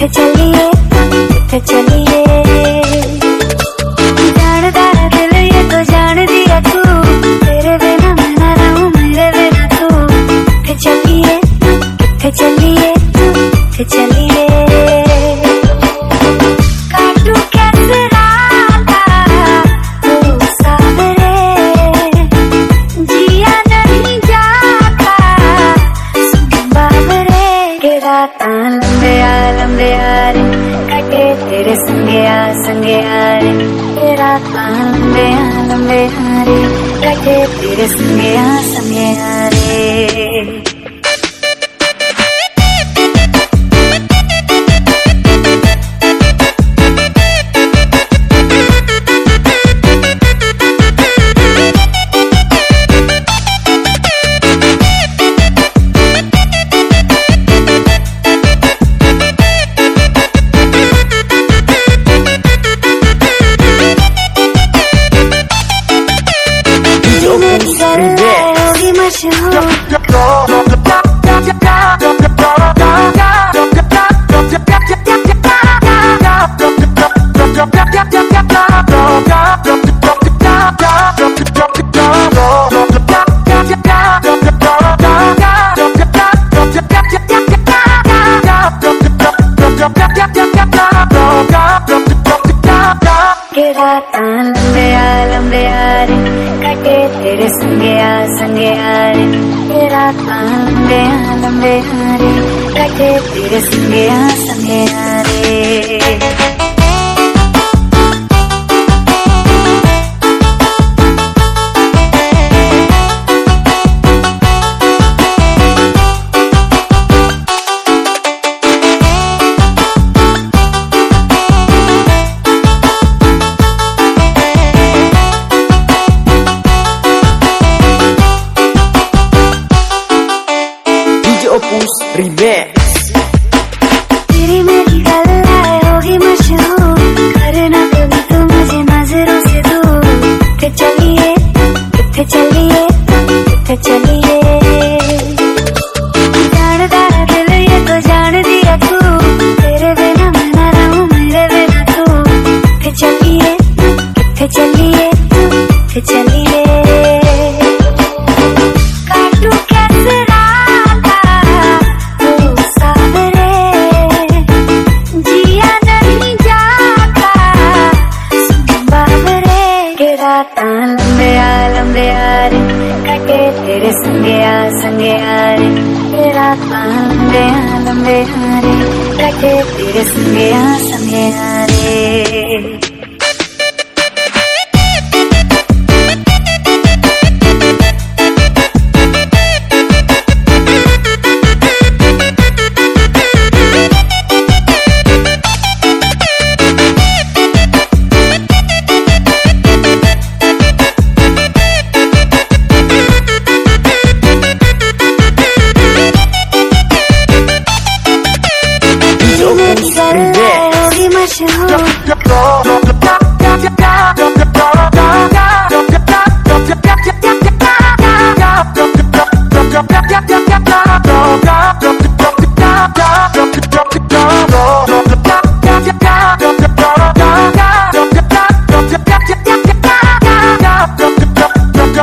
在家里。आनंदे आनंदे हरे रखे तेरे संगे आ संगे हरे संगे आ संगे आ रे तेरा काम लंबे आ लंबे तेरे संगे आ रे। Remix. लंबे लंबे हारे रखे तेरे संगे आ संगे हारे